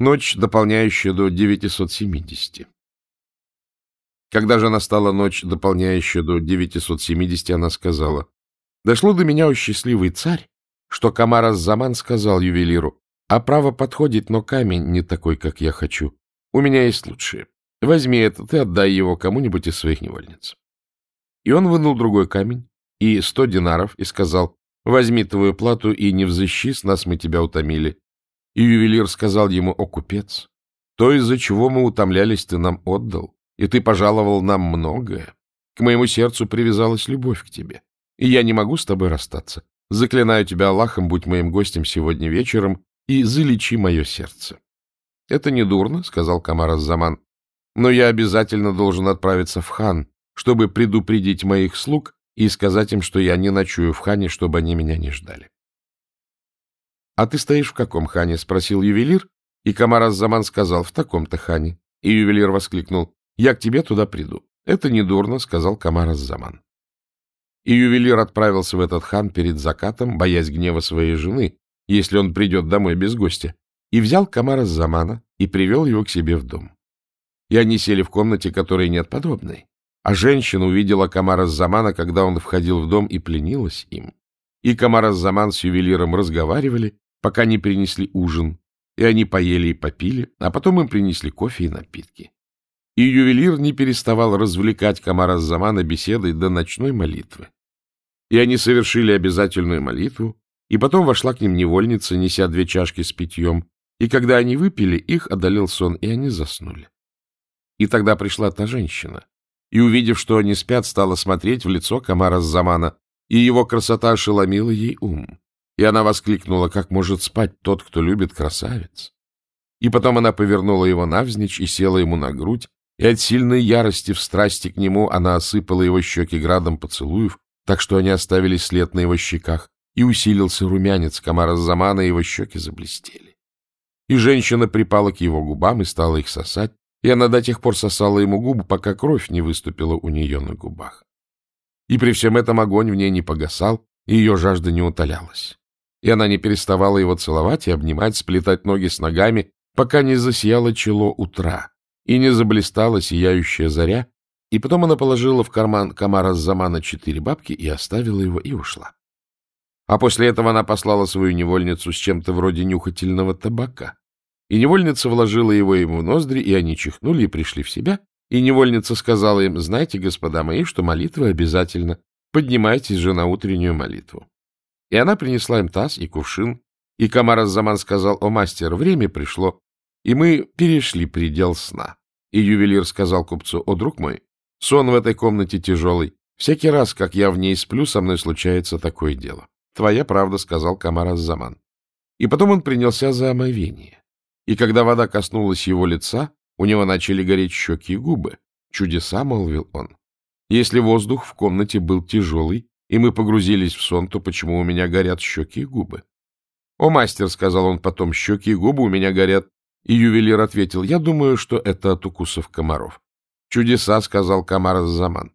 Ночь, дополняющая до 970. Когда же настала ночь, дополняющая до 970, она сказала, «Дошло до меня, о счастливый царь, что Камар Заман сказал ювелиру, а право подходит, но камень не такой, как я хочу. У меня есть лучшее. Возьми это, ты отдай его кому-нибудь из своих невольниц». И он вынул другой камень и сто динаров и сказал, «Возьми твою плату и не взыщи, с нас мы тебя утомили». И ювелир сказал ему, «О, купец, то, из-за чего мы утомлялись, ты нам отдал и ты пожаловал нам многое. К моему сердцу привязалась любовь к тебе, и я не могу с тобой расстаться. Заклинаю тебя Аллахом, будь моим гостем сегодня вечером, и залечи мое сердце. — Это не дурно, — сказал Камар Заман, — но я обязательно должен отправиться в хан, чтобы предупредить моих слуг и сказать им, что я не ночую в хане, чтобы они меня не ждали. — А ты стоишь в каком хане? — спросил ювелир, и Камар Заман сказал, — в таком-то хане. И ювелир воскликнул, я к тебе туда приду. Это недурно, — сказал Камар Заман. И ювелир отправился в этот хан перед закатом, боясь гнева своей жены, если он придет домой без гостя, и взял Камара Замана и привел его к себе в дом. И они сели в комнате, которой нет подобной. А женщина увидела Камара Замана, когда он входил в дом, и пленилась им. И Камар Заман с ювелиром разговаривали, пока не принесли ужин, и они поели и попили, а потом им принесли кофе и напитки и ювелир не переставал развлекать Камара Замана беседой до ночной молитвы. И они совершили обязательную молитву, и потом вошла к ним невольница, неся две чашки с питьем, и когда они выпили, их одолел сон, и они заснули. И тогда пришла та женщина, и, увидев, что они спят, стала смотреть в лицо Камара Замана, и его красота ошеломила ей ум. И она воскликнула, как может спать тот, кто любит красавец. И потом она повернула его навзничь и села ему на грудь, и от сильной ярости в страсти к нему она осыпала его щеки градом поцелуев, так что они оставили след на его щеках, и усилился румянец комара Замана, и его щеки заблестели. И женщина припала к его губам и стала их сосать, и она до тех пор сосала ему губы, пока кровь не выступила у нее на губах. И при всем этом огонь в ней не погасал, и ее жажда не утолялась. И она не переставала его целовать и обнимать, сплетать ноги с ногами, пока не засияло чело утра, и не заблистала сияющая заря, и потом она положила в карман Камара Замана четыре бабки и оставила его, и ушла. А после этого она послала свою невольницу с чем-то вроде нюхательного табака. И невольница вложила его ему в ноздри, и они чихнули и пришли в себя. И невольница сказала им, знаете, господа мои, что молитва обязательно. Поднимайтесь же на утреннюю молитву. И она принесла им таз и кувшин. И Камар Заман сказал, о, мастер, время пришло, и мы перешли предел сна. И ювелир сказал купцу, «О, друг мой, сон в этой комнате тяжелый. Всякий раз, как я в ней сплю, со мной случается такое дело». «Твоя правда», — сказал Камар Заман. И потом он принялся за омовение. И когда вода коснулась его лица, у него начали гореть щеки и губы. «Чудеса», — молвил он. «Если воздух в комнате был тяжелый, и мы погрузились в сон, то почему у меня горят щеки и губы?» «О, мастер», — сказал он потом, — «щеки и губы у меня горят и ювелир ответил, я думаю, что это от укусов комаров. Чудеса, сказал Камар Заман.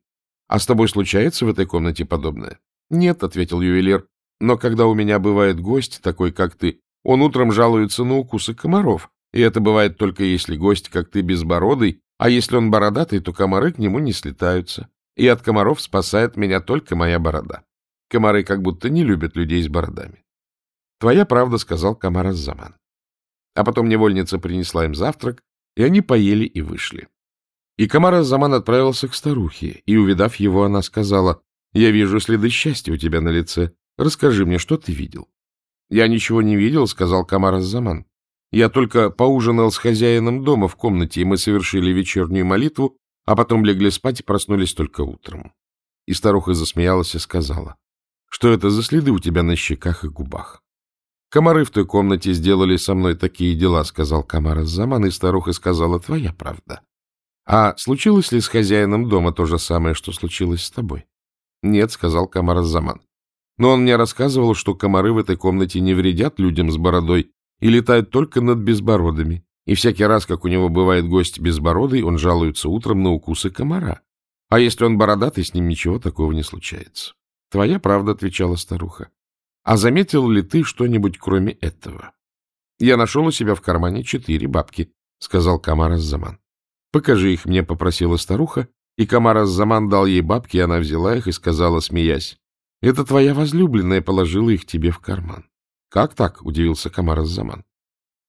А с тобой случается в этой комнате подобное? Нет, ответил ювелир, но когда у меня бывает гость, такой как ты, он утром жалуется на укусы комаров, и это бывает только если гость, как ты, безбородый, а если он бородатый, то комары к нему не слетаются. И от комаров спасает меня только моя борода. Комары как будто не любят людей с бородами. — Твоя правда, — сказал Камар Заман. А потом невольница принесла им завтрак, и они поели и вышли. И Камара Заман отправился к старухе, и, увидав его, она сказала, «Я вижу следы счастья у тебя на лице. Расскажи мне, что ты видел?» «Я ничего не видел», — сказал Камара Заман. «Я только поужинал с хозяином дома в комнате, и мы совершили вечернюю молитву, а потом легли спать и проснулись только утром». И старуха засмеялась и сказала, «Что это за следы у тебя на щеках и губах?» Комары в той комнате сделали со мной такие дела, — сказал Камар Заман, и старуха сказала, — твоя правда. А случилось ли с хозяином дома то же самое, что случилось с тобой? — Нет, — сказал Камар Заман. Но он мне рассказывал, что комары в этой комнате не вредят людям с бородой и летают только над безбородыми. И всякий раз, как у него бывает гость безбородый, он жалуется утром на укусы комара. А если он бородатый, с ним ничего такого не случается. — Твоя правда, — отвечала старуха. А заметил ли ты что-нибудь кроме этого? — Я нашел у себя в кармане четыре бабки, — сказал Камар Аззаман. — Покажи их мне, — попросила старуха, и Камар Аззаман дал ей бабки, и она взяла их и сказала, смеясь, — Это твоя возлюбленная положила их тебе в карман. — Как так? — удивился Камар Аззаман.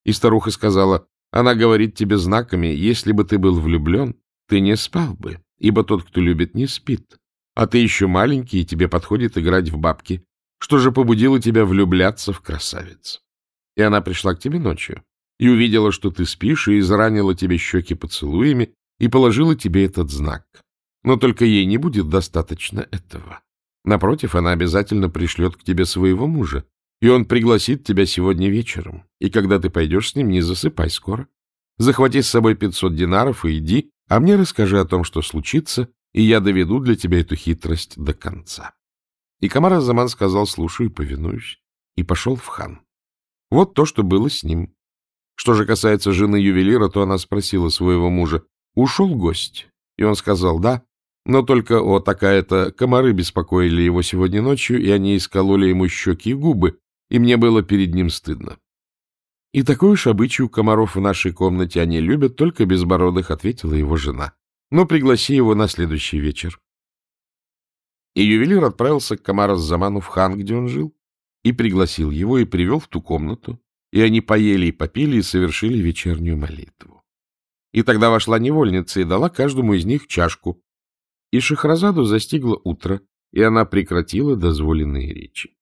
И старуха сказала, — Она говорит тебе знаками, если бы ты был влюблен, ты не спал бы, ибо тот, кто любит, не спит. А ты еще маленький, и тебе подходит играть в бабки. Что же побудило тебя влюбляться в красавиц? И она пришла к тебе ночью и увидела, что ты спишь, и изранила тебе щеки поцелуями, и положила тебе этот знак. Но только ей не будет достаточно этого. Напротив, она обязательно пришлет к тебе своего мужа, и он пригласит тебя сегодня вечером. И когда ты пойдешь с ним, не засыпай скоро. Захвати с собой пятьсот динаров и иди, а мне расскажи о том, что случится, и я доведу для тебя эту хитрость до конца. И Камар Заман сказал, слушаю и повинуюсь, и пошел в хан. Вот то, что было с ним. Что же касается жены ювелира, то она спросила своего мужа, ушел гость? И он сказал, да, но только, о, такая-то, комары беспокоили его сегодня ночью, и они искололи ему щеки и губы, и мне было перед ним стыдно. И такой уж обычай у комаров в нашей комнате они любят только безбородых, ответила его жена. Но пригласи его на следующий вечер. И ювелир отправился к Камару Заману в хан, где он жил, и пригласил его, и привел в ту комнату, и они поели и попили, и совершили вечернюю молитву. И тогда вошла невольница и дала каждому из них чашку, и Шахразаду застигло утро, и она прекратила дозволенные речи.